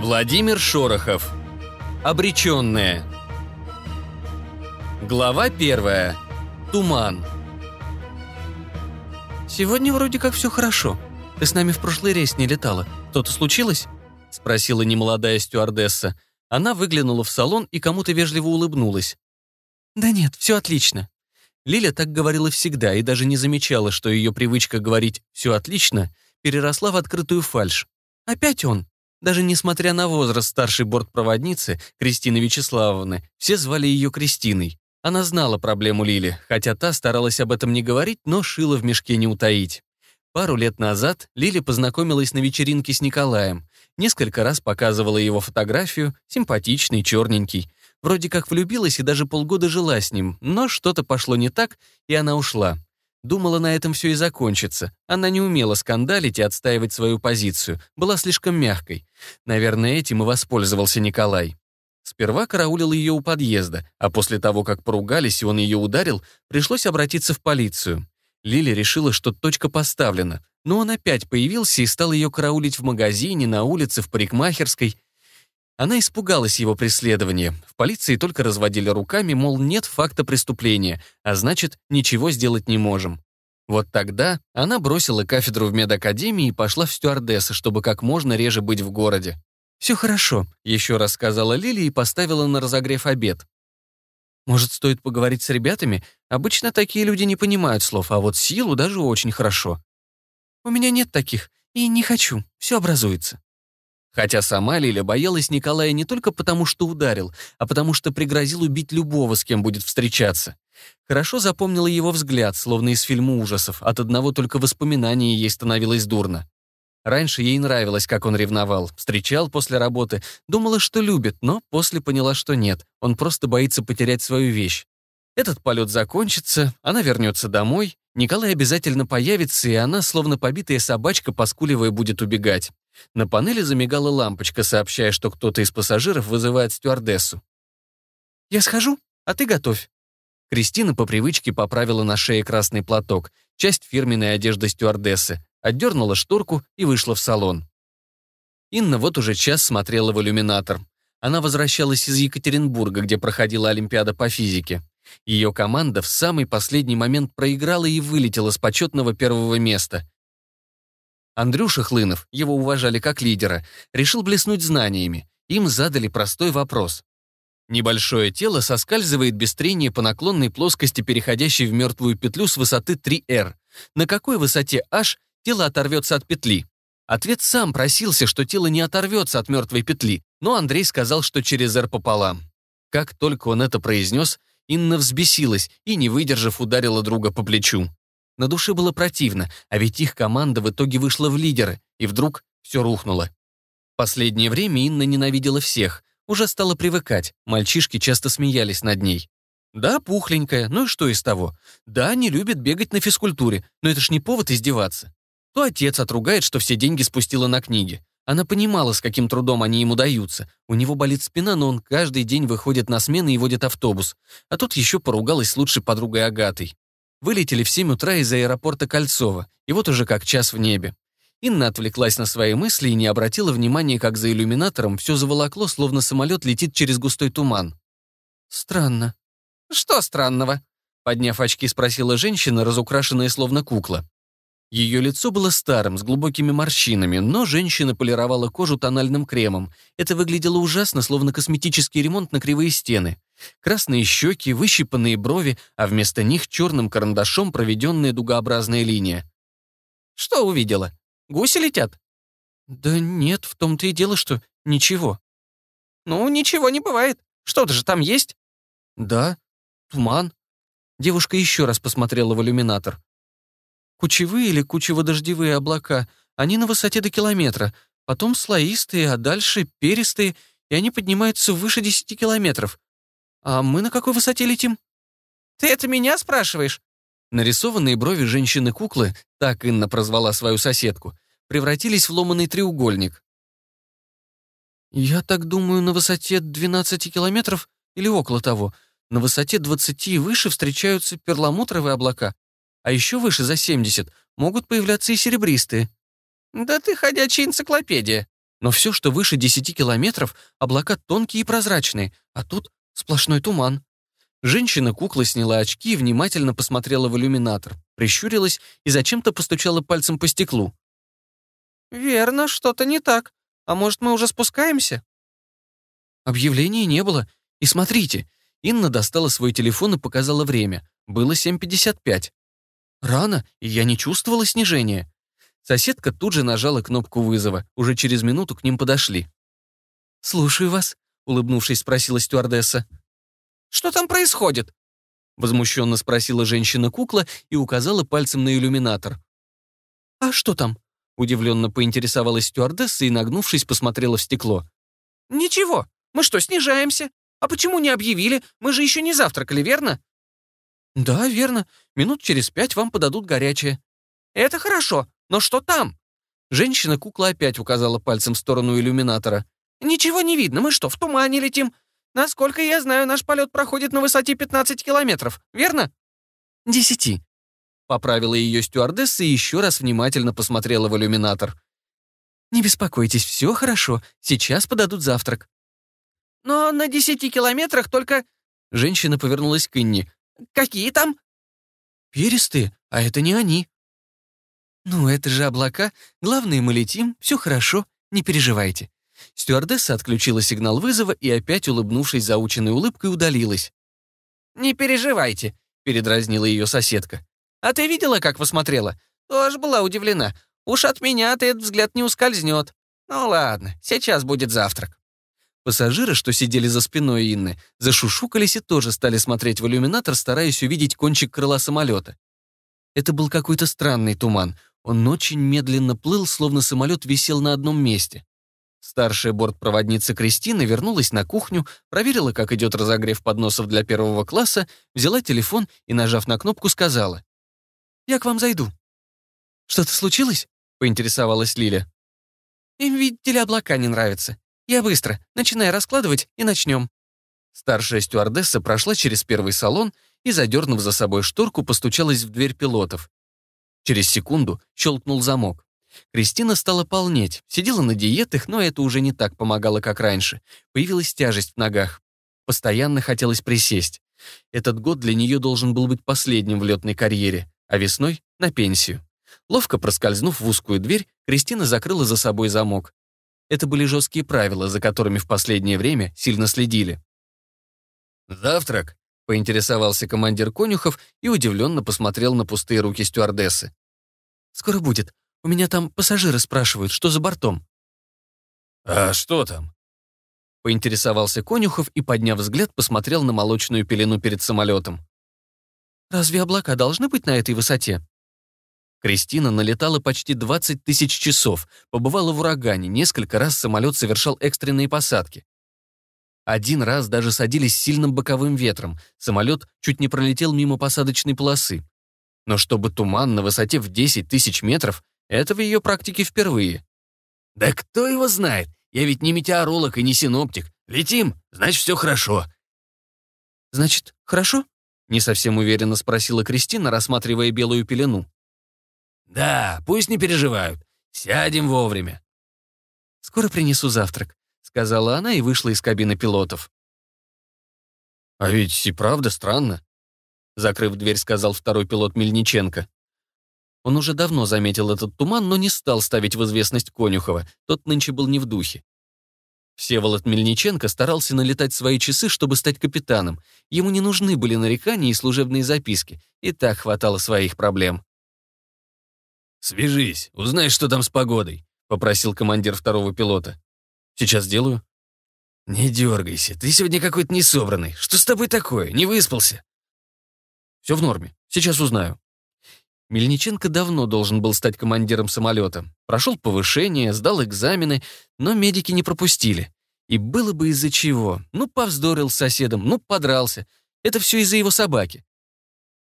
Владимир Шорохов. Обреченные. Глава первая. Туман. «Сегодня вроде как все хорошо. Ты с нами в прошлый рейс не летала. Что-то случилось?» — спросила немолодая стюардесса. Она выглянула в салон и кому-то вежливо улыбнулась. «Да нет, все отлично». Лиля так говорила всегда и даже не замечала, что ее привычка говорить «все отлично» переросла в открытую фальшь. Опять он. Даже несмотря на возраст старшей бортпроводницы, Кристины Вячеславовны, все звали ее Кристиной. Она знала проблему Лили, хотя та старалась об этом не говорить, но шила в мешке не утаить. Пару лет назад Лили познакомилась на вечеринке с Николаем. Несколько раз показывала его фотографию, симпатичный, черненький. Вроде как влюбилась и даже полгода жила с ним, но что-то пошло не так, и она ушла. Думала, на этом все и закончится. Она не умела скандалить и отстаивать свою позицию, была слишком мягкой. Наверное, этим и воспользовался Николай. Сперва караулил ее у подъезда, а после того, как поругались и он ее ударил, пришлось обратиться в полицию. Лили решила, что точка поставлена, но он опять появился и стал ее караулить в магазине, на улице, в парикмахерской. Она испугалась его преследования. В полиции только разводили руками, мол, нет факта преступления, а значит, ничего сделать не можем. Вот тогда она бросила кафедру в медакадемии и пошла в стюардессы, чтобы как можно реже быть в городе. «Все хорошо», — еще раз сказала Лили и поставила на разогрев обед. «Может, стоит поговорить с ребятами? Обычно такие люди не понимают слов, а вот силу даже очень хорошо». «У меня нет таких, и не хочу, все образуется». Хотя сама Лиля боялась Николая не только потому, что ударил, а потому что пригрозил убить любого, с кем будет встречаться. Хорошо запомнила его взгляд, словно из фильма ужасов. От одного только воспоминания ей становилось дурно. Раньше ей нравилось, как он ревновал, встречал после работы, думала, что любит, но после поняла, что нет, он просто боится потерять свою вещь. Этот полет закончится, она вернется домой, Николай обязательно появится, и она, словно побитая собачка, поскуливая, будет убегать. На панели замигала лампочка, сообщая, что кто-то из пассажиров вызывает стюардессу. «Я схожу, а ты готовь». Кристина по привычке поправила на шее красный платок, часть фирменной одежды стюардессы, отдернула шторку и вышла в салон. Инна вот уже час смотрела в иллюминатор. Она возвращалась из Екатеринбурга, где проходила Олимпиада по физике. Ее команда в самый последний момент проиграла и вылетела с почетного первого места. Андрюша Хлынов, его уважали как лидера, решил блеснуть знаниями. Им задали простой вопрос. Небольшое тело соскальзывает без трения по наклонной плоскости, переходящей в мертвую петлю с высоты 3r. На какой высоте h тело оторвется от петли? Ответ сам просился, что тело не оторвется от мертвой петли, но Андрей сказал, что через r пополам. Как только он это произнес, Инна взбесилась и, не выдержав, ударила друга по плечу. На душе было противно, а ведь их команда в итоге вышла в лидеры, и вдруг все рухнуло. Последнее время Инна ненавидела всех, уже стала привыкать, мальчишки часто смеялись над ней. Да, пухленькая, ну и что из того? Да, не любит бегать на физкультуре, но это ж не повод издеваться. То отец отругает, что все деньги спустила на книги. Она понимала, с каким трудом они ему даются. У него болит спина, но он каждый день выходит на смены и водит автобус. А тут еще поругалась с лучшей подругой Агатой. Вылетели в 7 утра из аэропорта Кольцова, и вот уже как час в небе. Инна отвлеклась на свои мысли и не обратила внимания, как за иллюминатором все заволокло, словно самолет летит через густой туман. «Странно». «Что странного?» Подняв очки, спросила женщина, разукрашенная словно кукла. Ее лицо было старым, с глубокими морщинами, но женщина полировала кожу тональным кремом. Это выглядело ужасно, словно косметический ремонт на кривые стены. Красные щеки, выщипанные брови, а вместо них черным карандашом проведенная дугообразная линия. «Что увидела? Гуси летят?» «Да нет, в том-то и дело, что ничего». «Ну, ничего не бывает. Что-то же там есть?» «Да, туман». Девушка еще раз посмотрела в иллюминатор. «Кучевые или кучево-дождевые облака, они на высоте до километра, потом слоистые, а дальше перистые, и они поднимаются выше десяти километров. «А мы на какой высоте летим?» «Ты это меня спрашиваешь?» Нарисованные брови женщины-куклы, так Инна прозвала свою соседку, превратились в ломаный треугольник. «Я так думаю, на высоте 12 километров или около того. На высоте 20 и выше встречаются перламутровые облака, а еще выше, за 70, могут появляться и серебристые». «Да ты ходячая энциклопедия». Но все, что выше 10 километров, облака тонкие и прозрачные, а тут сплошной туман. Женщина-кукла сняла очки и внимательно посмотрела в иллюминатор, прищурилась и зачем-то постучала пальцем по стеклу. «Верно, что-то не так. А может, мы уже спускаемся?» Объявления не было. И смотрите, Инна достала свой телефон и показала время. Было 7.55. Рано, и я не чувствовала снижения. Соседка тут же нажала кнопку вызова. Уже через минуту к ним подошли. «Слушаю вас», — улыбнувшись, спросила стюардесса. «Что там происходит?» Возмущенно спросила женщина-кукла и указала пальцем на иллюминатор. «А что там?» Удивленно поинтересовалась стюардесса и, нагнувшись, посмотрела в стекло. «Ничего. Мы что, снижаемся? А почему не объявили? Мы же еще не завтракали, верно?» «Да, верно. Минут через пять вам подадут горячее». «Это хорошо. Но что там?» Женщина-кукла опять указала пальцем в сторону иллюминатора. «Ничего не видно. Мы что, в тумане летим? Насколько я знаю, наш полет проходит на высоте 15 километров, верно?» «Десяти», — поправила ее стюардесса и еще раз внимательно посмотрела в иллюминатор. «Не беспокойтесь, все хорошо. Сейчас подадут завтрак». «Но на десяти километрах только...» Женщина повернулась к Инне. «Какие там?» «Перистые, а это не они». «Ну, это же облака. Главное, мы летим, все хорошо, не переживайте». Стюардесса отключила сигнал вызова и опять, улыбнувшись заученной улыбкой, удалилась. «Не переживайте», — передразнила ее соседка. «А ты видела, как посмотрела? Тоже была удивлена. Уж от меня ты этот взгляд не ускользнет. Ну ладно, сейчас будет завтрак». Пассажиры, что сидели за спиной Инны, зашушукались и тоже стали смотреть в иллюминатор, стараясь увидеть кончик крыла самолета. Это был какой-то странный туман. Он очень медленно плыл, словно самолет висел на одном месте. Старшая бортпроводница Кристина вернулась на кухню, проверила, как идет разогрев подносов для первого класса, взяла телефон и, нажав на кнопку, сказала. «Я к вам зайду». «Что-то случилось?» — поинтересовалась Лиля. «Им, видите ли, облака не нравятся. Я быстро. Начинай раскладывать и начнем». Старшая стюардесса прошла через первый салон и, задернув за собой шторку, постучалась в дверь пилотов. Через секунду щелкнул замок. Кристина стала полнеть, сидела на диетах, но это уже не так помогало, как раньше. Появилась тяжесть в ногах. Постоянно хотелось присесть. Этот год для нее должен был быть последним в летной карьере, а весной — на пенсию. Ловко проскользнув в узкую дверь, Кристина закрыла за собой замок. Это были жесткие правила, за которыми в последнее время сильно следили. «Завтрак?» — поинтересовался командир Конюхов и удивленно посмотрел на пустые руки стюардессы. «Скоро будет. У меня там пассажиры спрашивают, что за бортом». «А что там?» Поинтересовался Конюхов и, подняв взгляд, посмотрел на молочную пелену перед самолетом. «Разве облака должны быть на этой высоте?» Кристина налетала почти 20 тысяч часов, побывала в урагане, несколько раз самолет совершал экстренные посадки. Один раз даже садились сильным боковым ветром, самолет чуть не пролетел мимо посадочной полосы. Но чтобы туман на высоте в 10 тысяч метров, это в ее практике впервые. «Да кто его знает? Я ведь не метеоролог и не синоптик. Летим, значит, все хорошо». «Значит, хорошо?» — не совсем уверенно спросила Кристина, рассматривая белую пелену. «Да, пусть не переживают. Сядем вовремя». «Скоро принесу завтрак», — сказала она и вышла из кабины пилотов. «А ведь и правда странно», — закрыв дверь, сказал второй пилот Мельниченко. Он уже давно заметил этот туман, но не стал ставить в известность Конюхова, тот нынче был не в духе. Всеволод Мельниченко старался налетать свои часы, чтобы стать капитаном. Ему не нужны были нарекания и служебные записки, и так хватало своих проблем. «Свяжись, узнай, что там с погодой», — попросил командир второго пилота. «Сейчас сделаю». «Не дергайся, ты сегодня какой-то несобранный. Что с тобой такое? Не выспался?» «Все в норме. Сейчас узнаю». Мельниченко давно должен был стать командиром самолета. Прошел повышение, сдал экзамены, но медики не пропустили. И было бы из-за чего. Ну, повздорил с соседом, ну, подрался. Это все из-за его собаки.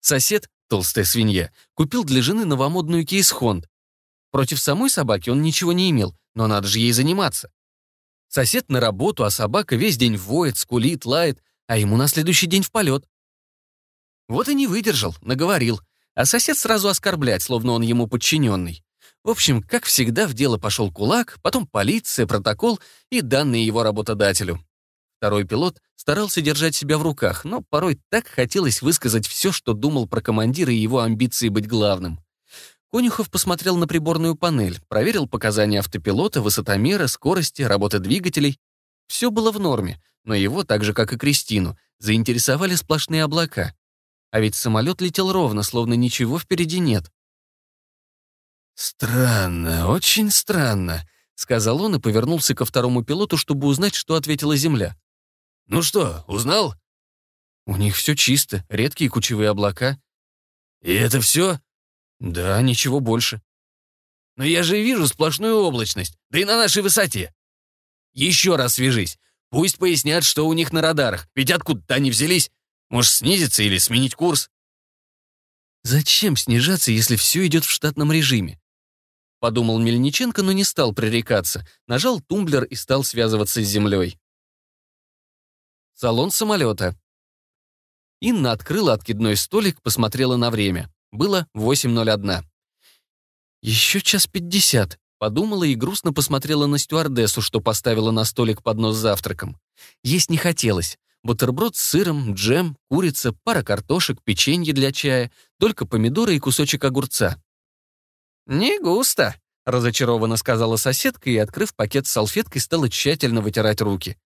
Сосед толстая свинья, купил для жены новомодную кейс-хонд. Против самой собаки он ничего не имел, но надо же ей заниматься. Сосед на работу, а собака весь день воет, скулит, лает, а ему на следующий день в полет. Вот и не выдержал, наговорил, а сосед сразу оскорблять, словно он ему подчиненный. В общем, как всегда, в дело пошел кулак, потом полиция, протокол и данные его работодателю. Второй пилот старался держать себя в руках, но порой так хотелось высказать все, что думал про командира и его амбиции быть главным. Конюхов посмотрел на приборную панель, проверил показания автопилота, высотомера, скорости, работы двигателей. Все было в норме, но его, так же как и Кристину, заинтересовали сплошные облака. А ведь самолет летел ровно, словно ничего впереди нет. «Странно, очень странно», — сказал он и повернулся ко второму пилоту, чтобы узнать, что ответила Земля. «Ну что, узнал?» «У них все чисто, редкие кучевые облака». «И это все?» «Да, ничего больше». «Но я же вижу сплошную облачность, да и на нашей высоте». «Еще раз свяжись. Пусть пояснят, что у них на радарах, ведь откуда-то они взялись. Может, снизиться или сменить курс?» «Зачем снижаться, если все идет в штатном режиме?» Подумал Мельниченко, но не стал пререкаться. Нажал тумблер и стал связываться с землей. Салон самолета. Инна открыла откидной столик, посмотрела на время. Было 8.01. «Еще час пятьдесят», — подумала и грустно посмотрела на стюардессу, что поставила на столик поднос с завтраком. Есть не хотелось. Бутерброд с сыром, джем, курица, пара картошек, печенье для чая, только помидоры и кусочек огурца. «Не густо», — разочарованно сказала соседка и, открыв пакет с салфеткой, стала тщательно вытирать руки.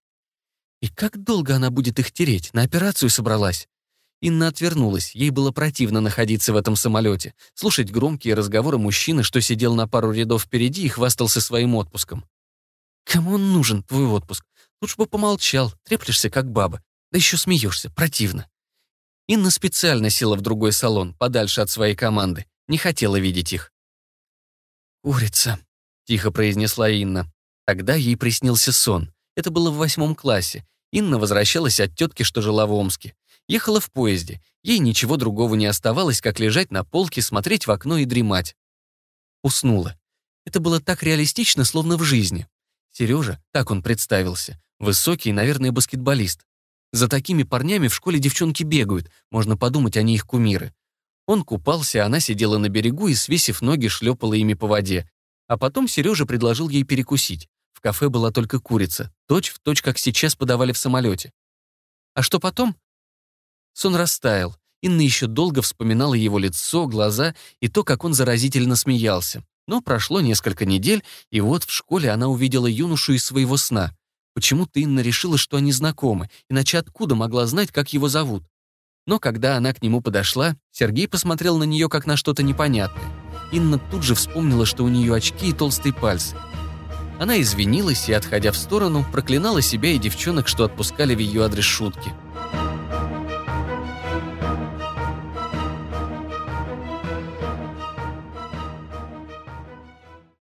«И как долго она будет их тереть? На операцию собралась?» Инна отвернулась, ей было противно находиться в этом самолете, слушать громкие разговоры мужчины, что сидел на пару рядов впереди и хвастался своим отпуском. «Кому он нужен, твой отпуск? Лучше бы помолчал, треплешься как баба, да еще смеешься, противно». Инна специально села в другой салон, подальше от своей команды, не хотела видеть их. «Курица», — тихо произнесла Инна. Тогда ей приснился сон. Это было в восьмом классе. Инна возвращалась от тетки, что жила в Омске. Ехала в поезде. Ей ничего другого не оставалось, как лежать на полке, смотреть в окно и дремать. Уснула. Это было так реалистично, словно в жизни. Сережа, так он представился, высокий, наверное, баскетболист. За такими парнями в школе девчонки бегают, можно подумать, они их кумиры. Он купался, она сидела на берегу и, свесив ноги, шлепала ими по воде. А потом Сережа предложил ей перекусить. В кафе была только курица, точь в точь, как сейчас подавали в самолете. А что потом? Сон растаял. Инна еще долго вспоминала его лицо, глаза и то, как он заразительно смеялся. Но прошло несколько недель, и вот в школе она увидела юношу из своего сна. Почему-то Инна решила, что они знакомы, иначе откуда могла знать, как его зовут? Но когда она к нему подошла, Сергей посмотрел на нее как на что-то непонятное. Инна тут же вспомнила, что у нее очки и толстые пальцы. Она извинилась и, отходя в сторону, проклинала себя и девчонок, что отпускали в ее адрес шутки.